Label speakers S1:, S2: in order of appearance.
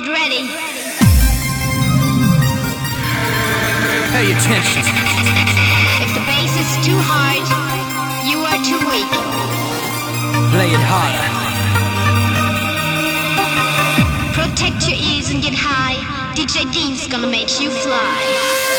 S1: Get ready.
S2: Pay attention.
S1: If the bass is too hard, you are too weak.
S2: Play it harder.
S1: Protect your ears and get high. DJ Dean's gonna make you fly.